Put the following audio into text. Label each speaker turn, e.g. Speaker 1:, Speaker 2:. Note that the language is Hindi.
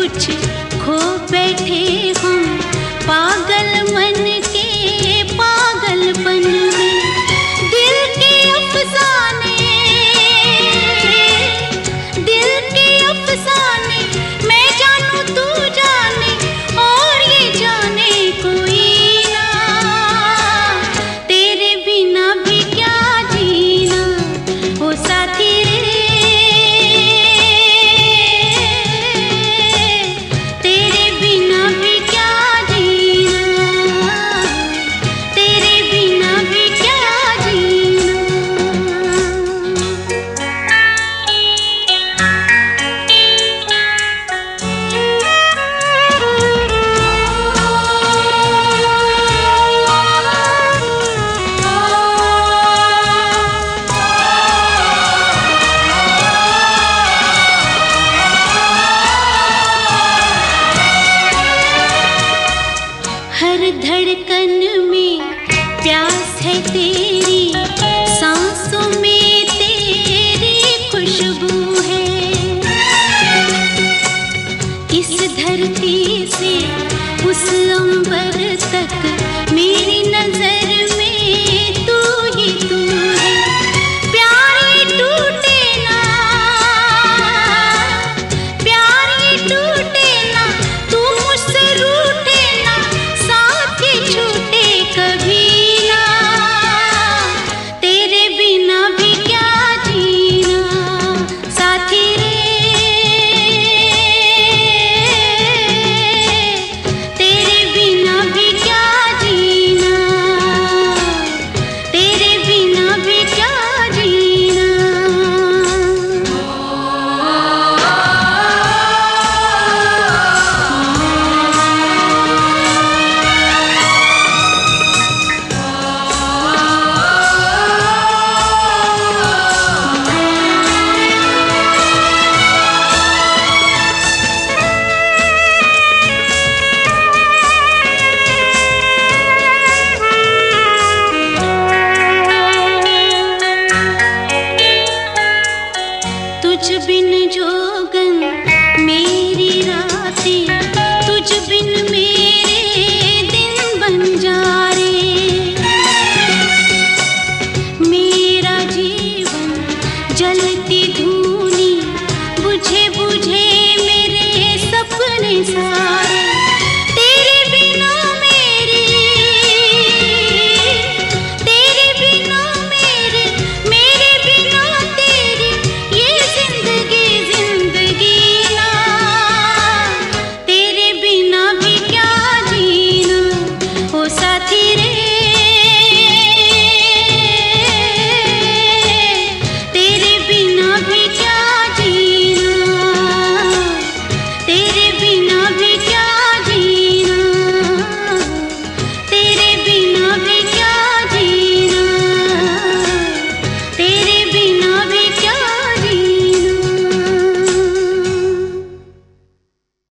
Speaker 1: कुछ खो बैठे हम पागल मन हर धड़कन में प्यास है तेरी, सांसों में तेरी खुशबू है। इस धरती से उस अंबर तक see.